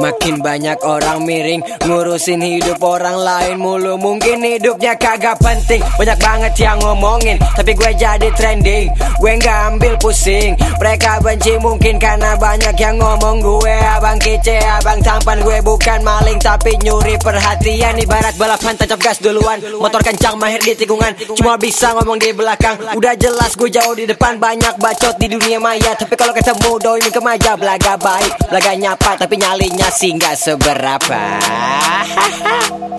Makin banyak orang miring Ngurusin hidup orang lain mulu. Mungkin hidupnya kagak penting. Banyak banget yang ngomongin Tapi gue jadi trending. Gue gak ambil pusing. Mereka benci mungkin karena banyak yang ngomong. Gue abang kece, abang tampan. Gue bukan maling tapi nyuri perhatian. Ibarat balapan tancap gas duluan. Motor kencang mahir di tikungan. Cuma bisa ngomong di belakang. Udah jelas gue jauh di depan. Banyak bacot di dunia maya. Tapi kalau ketemu doi ke maja. Belaga baik, belaga nyapa Tapi nyalinya sih nggak seberapa.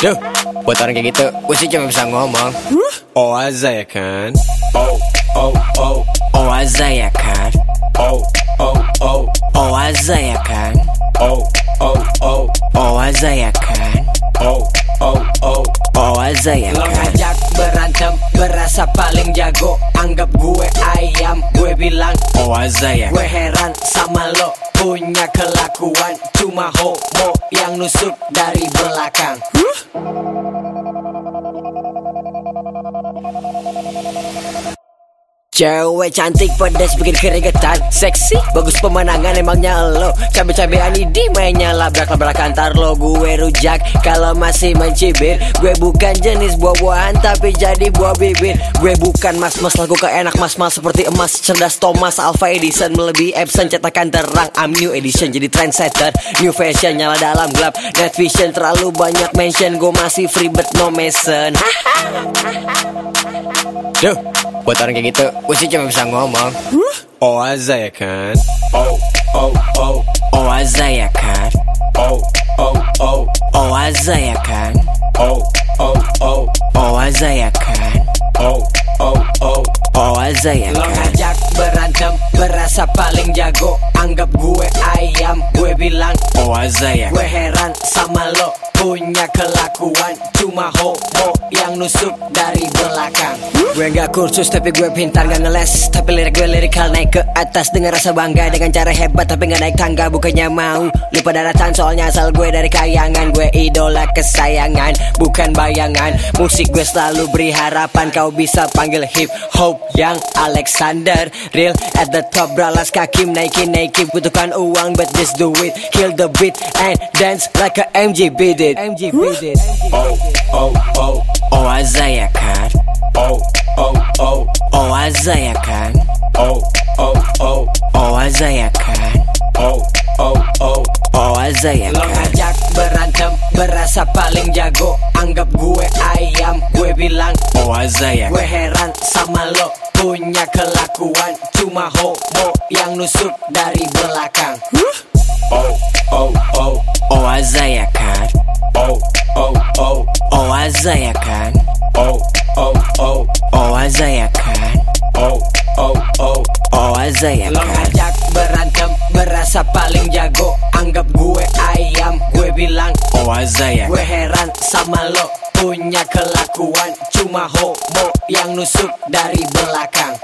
Duh, buat orang kayak gitu Gue sih cuma bisa ngomong. Oaza ya kan? Oh, oh, oh, Oaza ya kan? Oh, oh, oh, Oaza ya kan? Oh, oh, oh, Oaza ya kan? Oh, oh, oh. Oaza ya Lo kan? Ngajak berantem Berasa paling jago. Anggap gue ayam Gue bilang Oaza ya Gue heran sama lo Punya kelakuan Cuma homo Yang nusuk dari belakang Cewek cantik pedas bikin keringetan. Seksi, bagus pemandangan emangnya lo. Cabe-cabean ini mainnya labrak-labrak antar lo. Gue rujak kalau masih mencibir. Gue bukan jenis buah-buahan tapi jadi buah bibir. Gue bukan mas-mas lagu keenak mas-mas. Seperti emas Cerdas Thomas Alpha Edison. Melebihi Epson cetakan terang. I'm new edition jadi trendsetter. New fashion nyala dalam gelap. Net vision terlalu banyak mention. Gue masih free but no mention Duh, buat orang kayak gitu, gue sih cuma bisa ngomong. Oaza ya kan? Oh, oh, oh, Oaza ya kan? Oh, oh, oh, Oaza ya kan? Oh, oh, oh, Oaza ya kan? Oh, oh, oh. Oaza ya Lo kan? ngajak berantem Berasa paling jago. Anggap gue ayam. Gue bilang Oaza ya. Gue heran sama lo. Punya kelakuan. Cuma homo Yang nusuk dari belakang. Gue gak kursus tapi gue pintar gak ngeles. Tapi lirik gue lirikal naik ke atas Dengan rasa bangga. Dengan cara hebat Tapi gak naik tangga. Bukannya mau Lupa daratan soalnya asal gue dari kayangan. Gue idola kesayangan Bukan bayangan. Musik gue selalu beri harapan. Kau bisa panggil hip hop yang Alexander Real at the top Beralas kaki naikin naikin Butuhkan uang but just do it. Kill the beat and dance like a MG beat it. MG beat it. Oh, oh, oh, Oaza ya kan oh, oh, oh, Oaza ya kan oh, oh, oh, Oaza ya kan oh, oh, oh. Ya Lo kan ngajak berantem Berasa paling jago bilang Oaza ya Gue heran sama lo Punya kelakuan. Cuma homo Yang nusuk dari belakang. Oh, oh, oh, Oaza ya kan? Oh, oh, oh, Oaza ya kan? Oh, oh, oh, Oaza ya kan? Oh, oh, oh. Oaza ya Lo kan? ngajak berantem Berasa paling jago kelakuan. Cuma homo Yang nusuk dari belakang